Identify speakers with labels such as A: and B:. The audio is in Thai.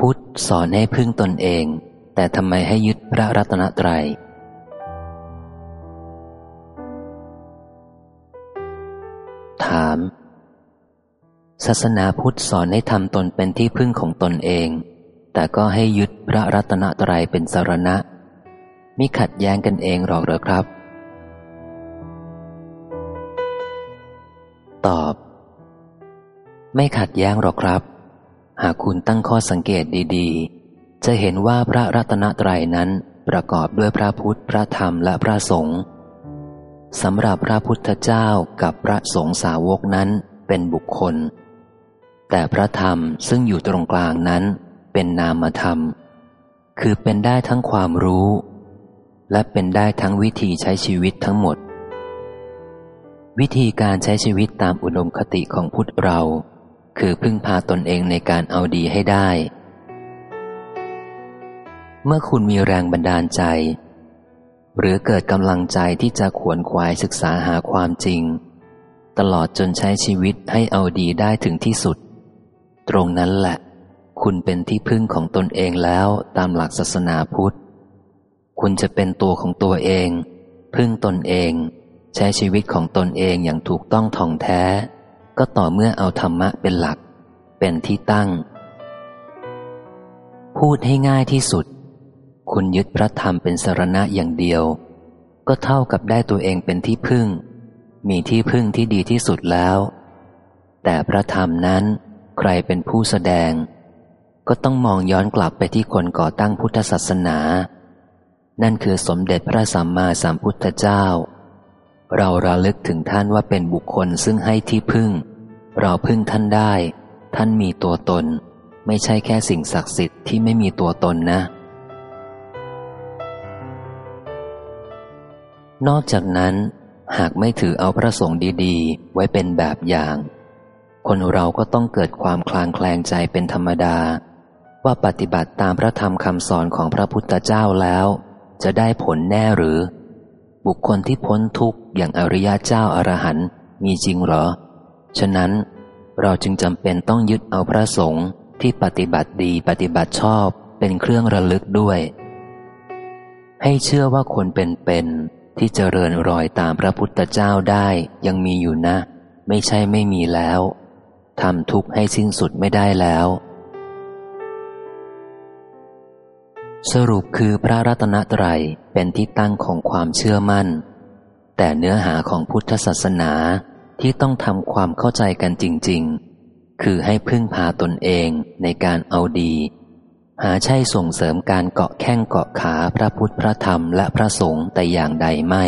A: พุทธสอนให้พึ่งตนเอง แต่ทำไมให้ยึดพระรัตนตรัย ถาม ศาสนาพุทธสอนให้ทำตนเป็นที่พึ่งของตนเอง แต่ก็ให้ยึดพระรัตนตรัยเป็นสารณะ มิขัดแย้งกันเองหรอกหรือครับ ตอบ ไม่ขัดแย้งหรอกครับ หากคุณตั้งข้อสังเกตดีๆ จะเห็นว่าพระรัตนตรัยนั้นประกอบด้วยพระพุทธ พระธรรมและพระสงฆ์สำหรับพระพุทธเจ้ากับพระสงฆ์สาวกนั้นเป็นบุคคล แต่พระธรรมซึ่งอยู่ตรงกลางนั้นเป็นนามธรรม คือเป็นได้ทั้งความรู้ และเป็นได้ทั้งวิธีใช้ชีวิตทั้งหมด วิธีการใช้ชีวิตตามอุดมคติของพุทธเรา คือพึ่งพาตนเองในการเอาดีให้ได้ เมื่อคุณมีแรงบันดาลใจ หรือเกิดกำลังใจที่จะขวนขวายศึกษาหาความจริง ตลอดจนใช้ชีวิตให้เอาดีได้ถึงที่สุด ตรงนั้นแหละ คุณเป็นที่พึ่งของตนเองแล้วตามหลักศาสนาพุทธ คุณจะเป็นตัวของตัวเอง พึ่งตนเอง ใช้ชีวิตของตนเองอย่างถูกต้องท่องแท้ ก็ต่อเมื่อเอาธรรมะเป็นหลัก เป็นที่ตั้ง พูดให้ง่ายที่สุด คุณยึดพระธรรมเป็นสรณะอย่างเดียว ก็เท่ากับได้ตัวเองเป็นที่พึ่ง มีที่พึ่งที่ดีที่สุดแล้ว แต่พระธรรมนั้นใครเป็นผู้แสดง ก็ต้องมองย้อนกลับไปที่คนก่อตั้งพุทธศาสนา นั่นคือสมเด็จพระสัมมาสัมพุทธเจ้าเราระลึกถึงท่านว่าเป็นบุคคลซึ่งให้ที่พึ่ง เราพึ่งท่านได้ ท่านมีตัวตน ไม่ใช่แค่สิ่งศักดิ์สิทธิ์ที่ไม่มีตัวตนนะ นอกจากนั้น หากไม่ถือเอาพระสงฆ์ดีๆ ไว้เป็นแบบอย่าง คนเราก็ต้องเกิดความคลางแคลงใจเป็นธรรมดา ว่าปฏิบัติตามพระธรรมคำสอนของพระพุทธเจ้าแล้ว จะได้ผลแน่หรือ บุคคลที่พ้นทุกข์อย่างอริยะเจ้าอารหันต์มีจริงหรอ ฉะนั้นเราจึงจำเป็นต้องยึดเอาพระสงฆ์ที่ปฏิบัติดีปฏิบัติชอบเป็นเครื่องระลึกด้วย ให้เชื่อว่าคนเป็นๆที่เจริญรอยตามพระพุทธเจ้าได้ยังมีอยู่นะ ไม่ใช่ไม่มีแล้วทำทุกข์ให้สิ้นสุดไม่ได้แล้ว สรุปคือพระรัตนตรัยเป็นที่ตั้งของความเชื่อมั่น แต่เนื้อหาของพุทธศาสนา ที่ต้องทำความเข้าใจกันจริง ๆ คือให้พึ่งพาตนเองในการเอาดี หาใช่ส่งเสริมการเกาะแข้งเกาะขาพระพุทธพระธรรมและพระสงฆ์แต่อย่างใดไม่